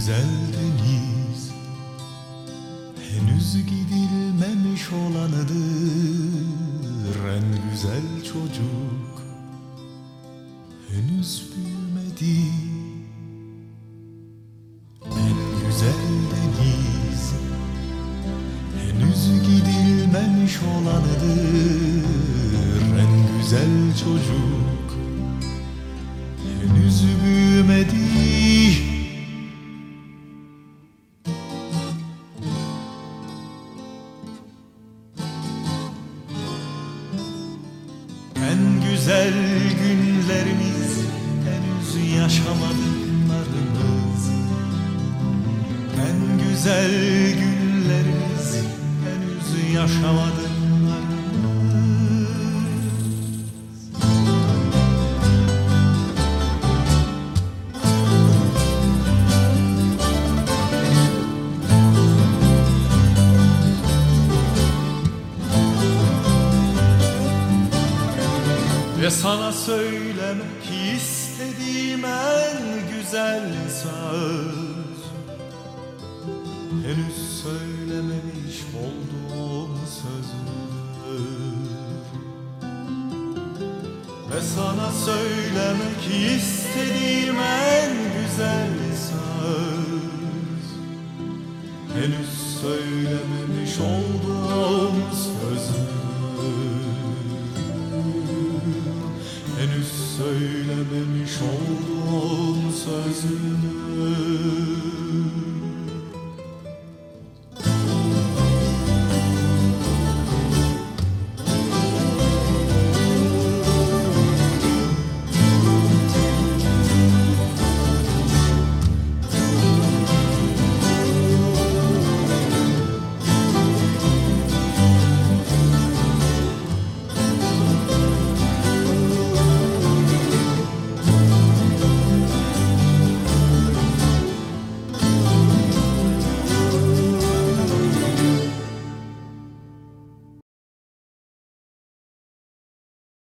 güzel deniz. Henüz gidilmemiş olanıdır En güzel çocuk. Henüz büyümedi. En güzel deniz. Henüz gidilmemiş olanıdır En güzel çocuk. Henüz büyümedi güzel günlerimiz henüz yaşamadıklarımız. En güzel günlerimiz henüz yaşamadıklarımız Ve sana söylemek istediğim en güzel söz. Henüz söylememiş olduğum sözdür Ve sana söylemek istediğim en güzel söz. Henüz söylememiş olduğum sözdür söylememiş olduğum sözümü